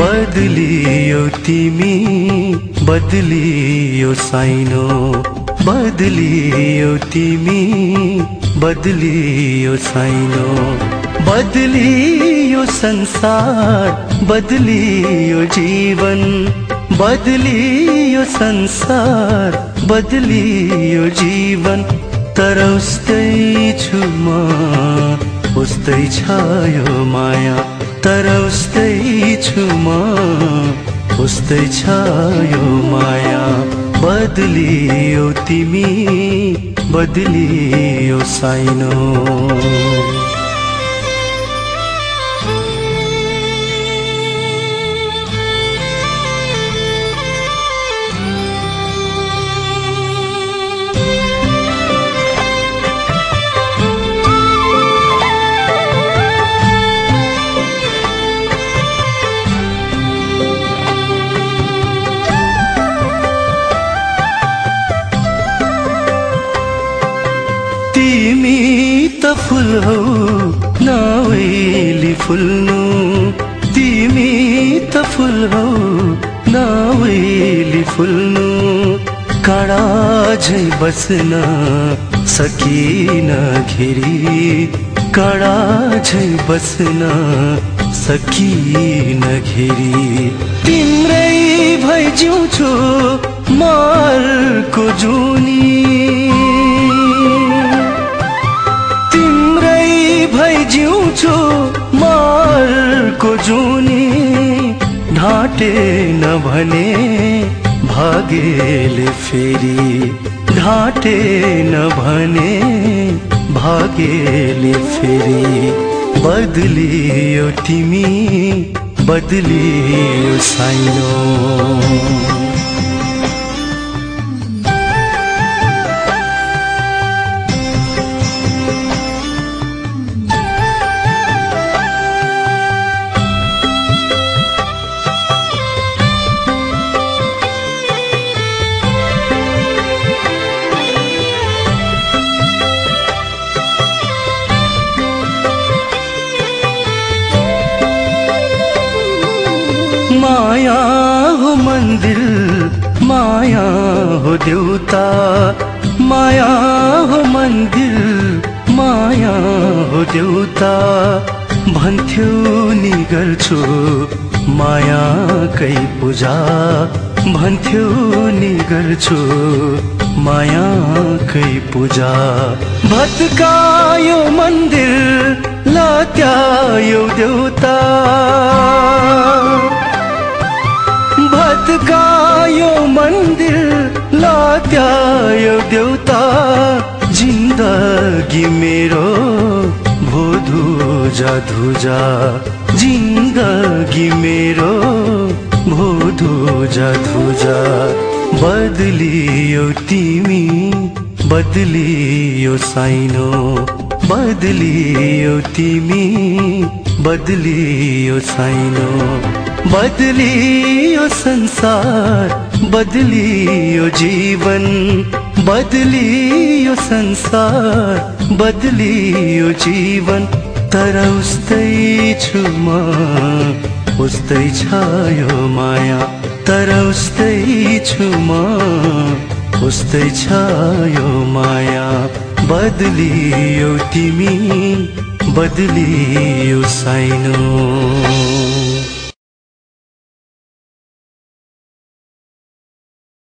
बदलियो तिमी बदलियो साइनो बदलियो तिमी बदलियो साइनो। बदलियो संसार बदलियो जीवन बदलियो संसार बदलियो जीवन। तर उस्तै छु म उस्तै छ यो माया तर उस्तै उस्तै छ यो माया। बदलियो तिमी बदलियो साइनो। तिमी त फुल हौ नवेली फुल्नु तिमी त फुल हौ नवेली फुल्नु काँडा झै बस्न सकिन घेरी। काँडा झै बस्न सकिन घेरी। तिम्रै भइ जिउँछु मर्को जुनी। जिउँछु मर्को जुनी ढाँटे नभने भागेले फेरि ढाँटे नभने भागेले फेरि बदलियो तिमी बदलियो साइनो। माया हो मन्दिर माया हो देउता माया हो मन्दिर माया हो देउता भन्थ्यो नि गर्छु मायाकै पूजा भन्थ्यो नि गर्छु मायाकै पूजा। भत्कायो मन्दिर लत्यायो देउता भत्कायो मन्दिर लत्यायो देउता जिन्दगी मेरो भोधुजा धुजा जिन्दगी मेरो भोधुजा धुजा बदलियो तिमी बदलियो साइनो। बदलियो तिमी बदलियो साइनो। बदलियो संसार बदलियो जीवन बदलियो संसार बदलियो जीवन। तर उस्तै छु म उस्तै छ यो माया। तर उस्तै छु म उस्तै छ यो माया। बदलियो तिमी बदलियो साइनो।